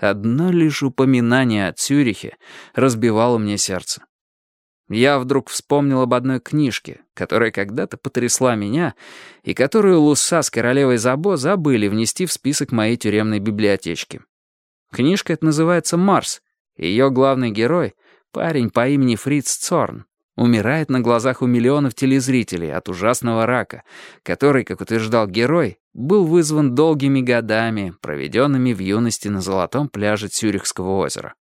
Одно лишь упоминание о Цюрихе разбивало мне сердце. Я вдруг вспомнил об одной книжке, которая когда-то потрясла меня и которую Луса с королевой Забо забыли внести в список моей тюремной библиотечки. Книжка эта называется «Марс». Ее главный герой — парень по имени Фриц Цорн. Умирает на глазах у миллионов телезрителей от ужасного рака, который, как утверждал герой, был вызван долгими годами, проведенными в юности на золотом пляже Цюрихского озера.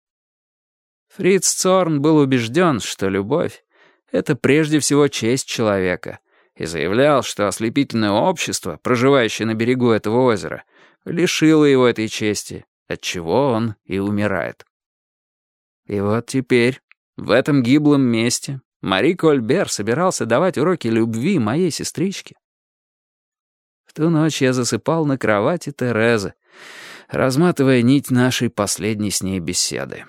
Фриц Цорн был убежден, что любовь — это прежде всего честь человека, и заявлял, что ослепительное общество, проживающее на берегу этого озера, лишило его этой чести, отчего он и умирает. И вот теперь, в этом гиблом месте, Мари Кольбер собирался давать уроки любви моей сестричке. В ту ночь я засыпал на кровати Терезы, разматывая нить нашей последней с ней беседы.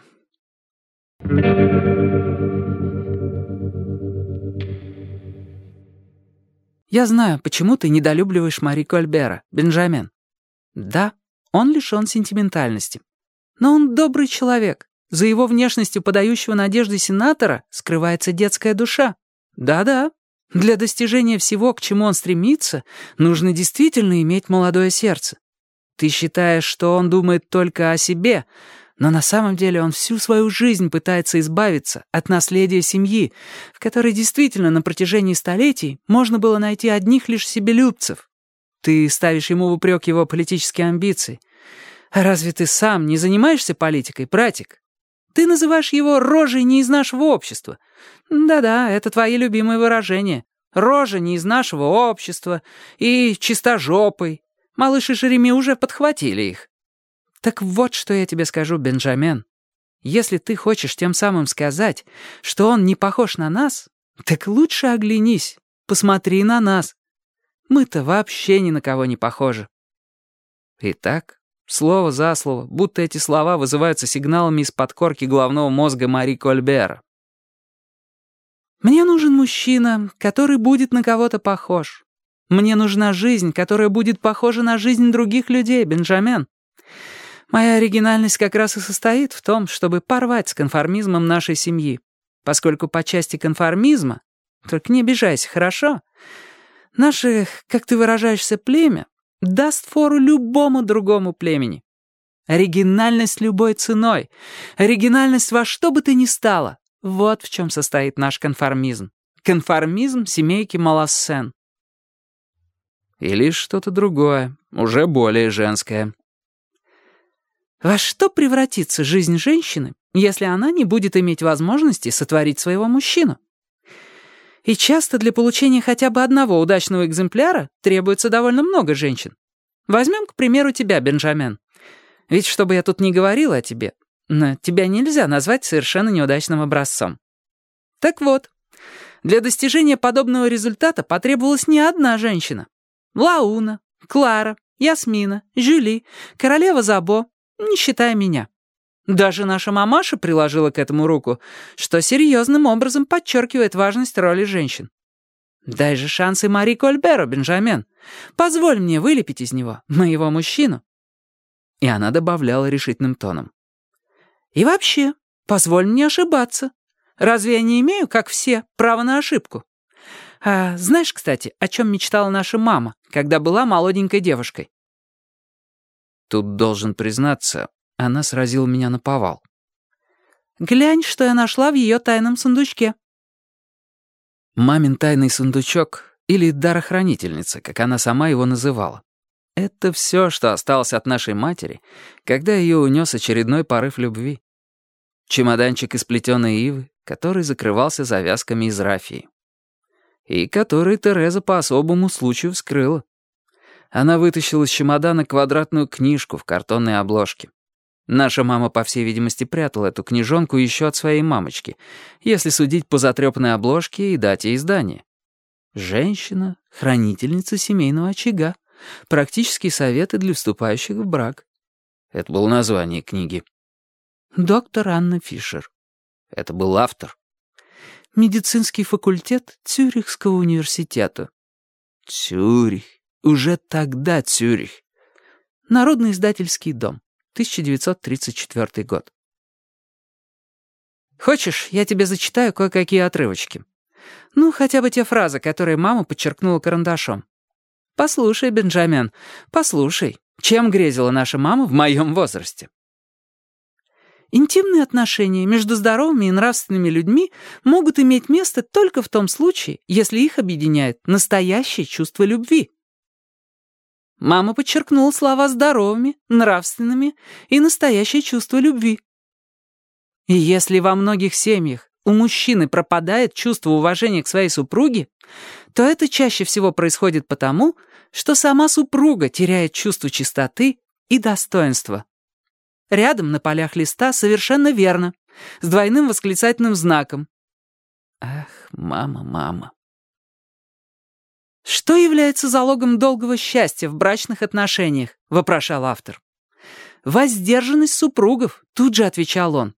«Я знаю, почему ты недолюбливаешь Мари Кольбера, Бенджамен. Да, он лишён сентиментальности. Но он добрый человек. За его внешностью подающего надежды сенатора скрывается детская душа. Да-да, для достижения всего, к чему он стремится, нужно действительно иметь молодое сердце. Ты считаешь, что он думает только о себе, но на самом деле он всю свою жизнь пытается избавиться от наследия семьи, в которой действительно на протяжении столетий можно было найти одних лишь себелюбцев. Ты ставишь ему в упрек его политические амбиции. Разве ты сам не занимаешься политикой, братик? Ты называешь его рожей не из нашего общества. Да-да, это твои любимые выражения. Рожа не из нашего общества и чистожопый. Малыш и Жереми уже подхватили их. Так вот, что я тебе скажу, Бенджамен. Если ты хочешь тем самым сказать, что он не похож на нас, так лучше оглянись, посмотри на нас. Мы-то вообще ни на кого не похожи. Итак, Слово за слово, будто эти слова вызываются сигналами из подкорки головного мозга Мари Кольбера. «Мне нужен мужчина, который будет на кого-то похож. Мне нужна жизнь, которая будет похожа на жизнь других людей, Бенджамен. Моя оригинальность как раз и состоит в том, чтобы порвать с конформизмом нашей семьи, поскольку по части конформизма, только не обижайся, хорошо? Наше, как ты выражаешься, племя даст фору любому другому племени. Оригинальность любой ценой. Оригинальность во что бы ты ни стало. Вот в чем состоит наш конформизм. Конформизм семейки Малассен. Или что-то другое, уже более женское. Во что превратится жизнь женщины, если она не будет иметь возможности сотворить своего мужчину? И часто для получения хотя бы одного удачного экземпляра требуется довольно много женщин. Возьмем, к примеру, тебя, Бенджамен. Ведь, чтобы я тут не говорила о тебе, тебя нельзя назвать совершенно неудачным образцом. Так вот, для достижения подобного результата потребовалась не одна женщина. Лауна, Клара, Ясмина, Жюли, королева Забо, не считая меня. Даже наша мамаша приложила к этому руку, что серьезным образом подчеркивает важность роли женщин. Дай же шансы Мари Кольберу, Бенджамен. Позволь мне вылепить из него моего мужчину». И она добавляла решительным тоном. «И вообще, позволь мне ошибаться. Разве я не имею, как все, право на ошибку? А знаешь, кстати, о чем мечтала наша мама, когда была молоденькой девушкой?» Тут должен признаться, она сразила меня на повал. «Глянь, что я нашла в ее тайном сундучке». Мамин тайный сундучок или дарохранительница, как она сама его называла. Это все, что осталось от нашей матери, когда ее унес очередной порыв любви. Чемоданчик из плетеной ивы, который закрывался завязками из рафии. И который Тереза по особому случаю вскрыла. Она вытащила из чемодана квадратную книжку в картонной обложке. Наша мама, по всей видимости, прятала эту книжонку еще от своей мамочки, если судить по затрепанной обложке и дате издания. Женщина, хранительница семейного очага. Практические советы для вступающих в брак. Это было название книги. Доктор Анна Фишер. Это был автор. Медицинский факультет Цюрихского университета. Цюрих. Уже тогда Цюрих. Народный издательский дом. 1934 год. Хочешь, я тебе зачитаю кое-какие отрывочки? Ну, хотя бы те фразы, которые мама подчеркнула карандашом. Послушай, Бенджамин, послушай, чем грезила наша мама в моем возрасте. Интимные отношения между здоровыми и нравственными людьми могут иметь место только в том случае, если их объединяет настоящее чувство любви. Мама подчеркнула слова «здоровыми», «нравственными» и «настоящее чувство любви». И если во многих семьях у мужчины пропадает чувство уважения к своей супруге, то это чаще всего происходит потому, что сама супруга теряет чувство чистоты и достоинства. Рядом на полях листа совершенно верно, с двойным восклицательным знаком. Ах, мама, мама. «Что является залогом долгого счастья в брачных отношениях?» — вопрошал автор. «Воздержанность супругов», — тут же отвечал он.